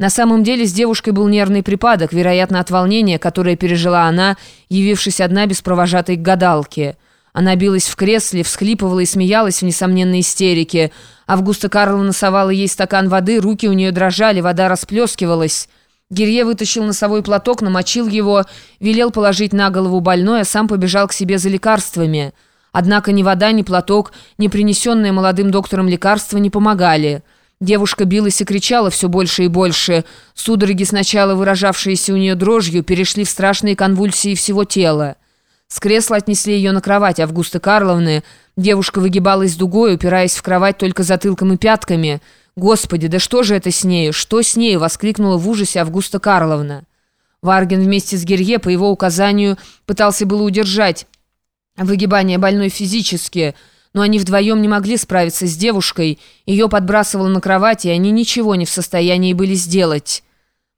На самом деле с девушкой был нервный припадок, вероятно, от волнения, которое пережила она, явившись одна без провожатой к гадалке. Она билась в кресле, всхлипывала и смеялась в несомненной истерике. Августа Карловна совала ей стакан воды, руки у нее дрожали, вода расплескивалась. Гирье вытащил носовой платок, намочил его, велел положить на голову больной, а сам побежал к себе за лекарствами. Однако ни вода, ни платок, ни принесенные молодым доктором лекарства не помогали. Девушка билась и кричала все больше и больше. Судороги, сначала выражавшиеся у нее дрожью, перешли в страшные конвульсии всего тела. С кресла отнесли ее на кровать Августы Карловны. Девушка выгибалась дугой, упираясь в кровать только затылком и пятками. «Господи, да что же это с нею? Что с нею?» — воскликнула в ужасе Августа Карловна. Варгин вместе с Герье по его указанию пытался было удержать выгибание больной физически — но они вдвоем не могли справиться с девушкой, ее подбрасывало на кровати, и они ничего не в состоянии были сделать.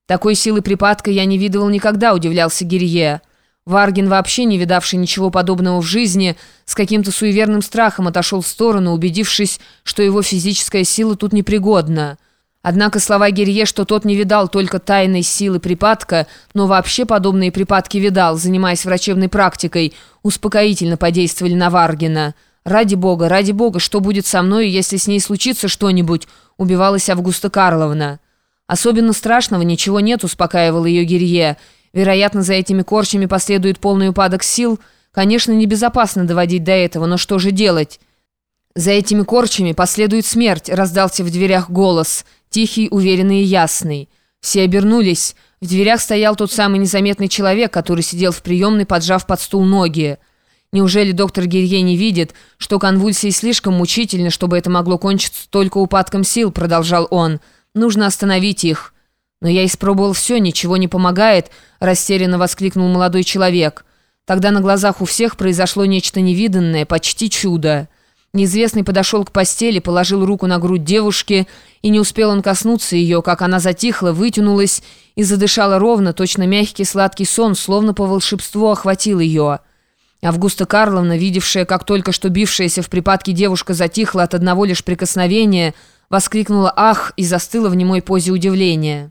Такой силы припадка я не видывал никогда, удивлялся Гирье. Варгин, вообще не видавший ничего подобного в жизни, с каким-то суеверным страхом отошел в сторону, убедившись, что его физическая сила тут непригодна. Однако слова Гирье, что тот не видал только тайной силы припадка, но вообще подобные припадки видал, занимаясь врачебной практикой, успокоительно подействовали на Варгина. «Ради бога, ради бога, что будет со мной, если с ней случится что-нибудь?» — убивалась Августа Карловна. «Особенно страшного ничего нет», — успокаивал ее Гирье. «Вероятно, за этими корчами последует полный упадок сил. Конечно, небезопасно доводить до этого, но что же делать?» «За этими корчами последует смерть», — раздался в дверях голос, тихий, уверенный и ясный. Все обернулись. В дверях стоял тот самый незаметный человек, который сидел в приемной, поджав под стул ноги. Неужели доктор Гирье не видит, что конвульсии слишком мучительны, чтобы это могло кончиться только упадком сил, продолжал он. Нужно остановить их. Но я испробовал все, ничего не помогает, растерянно воскликнул молодой человек. Тогда на глазах у всех произошло нечто невиданное, почти чудо. Неизвестный подошел к постели, положил руку на грудь девушки, и не успел он коснуться ее, как она затихла, вытянулась и задышала ровно, точно мягкий сладкий сон, словно по волшебству охватил ее. Августа Карловна, видевшая, как только что бившаяся в припадке девушка затихла от одного лишь прикосновения, воскликнула «Ах!» и застыла в немой позе удивления.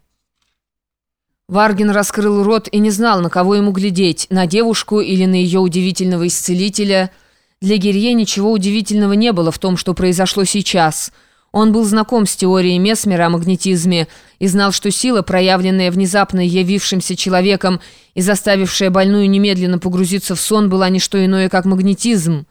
Варгин раскрыл рот и не знал, на кого ему глядеть, на девушку или на ее удивительного исцелителя. Для Гирье ничего удивительного не было в том, что произошло сейчас – он был знаком с теорией Месмера о магнетизме и знал, что сила, проявленная внезапно явившимся человеком и заставившая больную немедленно погрузиться в сон, была не что иное, как магнетизм.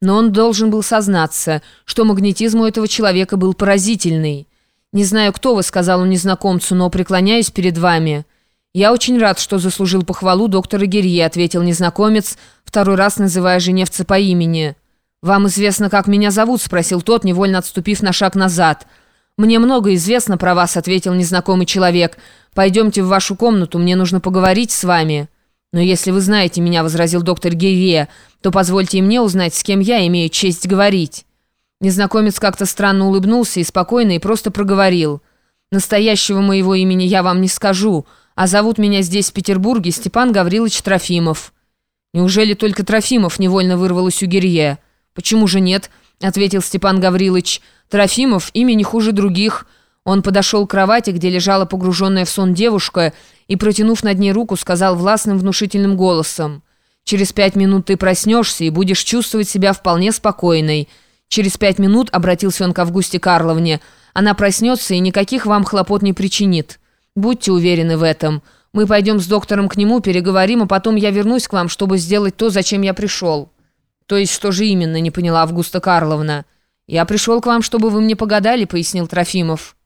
Но он должен был сознаться, что магнетизм у этого человека был поразительный. «Не знаю, кто вы», — сказал он незнакомцу, — «но преклоняюсь перед вами». «Я очень рад, что заслужил похвалу доктора Герье», — ответил незнакомец, второй раз называя Женевца по имени. «Вам известно, как меня зовут?» – спросил тот, невольно отступив на шаг назад. «Мне много известно про вас», – ответил незнакомый человек. «Пойдемте в вашу комнату, мне нужно поговорить с вами». «Но если вы знаете меня», – возразил доктор Гейве, «то позвольте и мне узнать, с кем я имею честь говорить». Незнакомец как-то странно улыбнулся и спокойно и просто проговорил. «Настоящего моего имени я вам не скажу, а зовут меня здесь, в Петербурге, Степан Гаврилович Трофимов». «Неужели только Трофимов?» – невольно вырвалось у Гирье. «Почему же нет?» — ответил Степан Гаврилович. «Трофимов имя не хуже других». Он подошел к кровати, где лежала погруженная в сон девушка, и, протянув над ней руку, сказал властным внушительным голосом. «Через пять минут ты проснешься и будешь чувствовать себя вполне спокойной». Через пять минут обратился он к Августе Карловне. «Она проснется и никаких вам хлопот не причинит. Будьте уверены в этом. Мы пойдем с доктором к нему, переговорим, а потом я вернусь к вам, чтобы сделать то, зачем я пришел». «То есть что же именно?» — не поняла Августа Карловна. «Я пришел к вам, чтобы вы мне погадали», — пояснил Трофимов.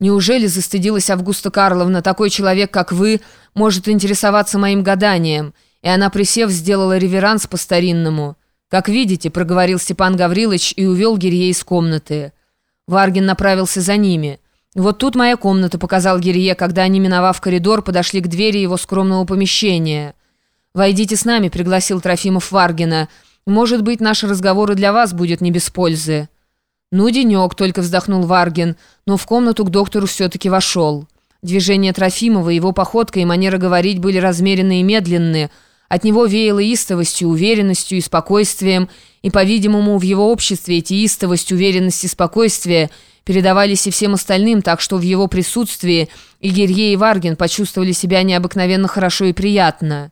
«Неужели застыдилась Августа Карловна? Такой человек, как вы, может интересоваться моим гаданием?» И она, присев, сделала реверанс по-старинному. «Как видите», — проговорил Степан Гаврилович и увел Гирье из комнаты. Варгин направился за ними. «Вот тут моя комната», — показал Гирье, когда они, миновав коридор, подошли к двери его скромного помещения. «Войдите с нами», — пригласил Трофимов Варгина. «Может быть, наш разговор и для вас будет не без пользы». «Ну, денек», — только вздохнул Варгин, но в комнату к доктору все-таки вошел. Движения Трофимова, его походка и манера говорить были размеренные и медленные, От него веяло истовостью, уверенностью и спокойствием, и, по-видимому, в его обществе эти истовость, уверенность и спокойствие передавались и всем остальным, так что в его присутствии и Гирье, и Варгин почувствовали себя необыкновенно хорошо и приятно.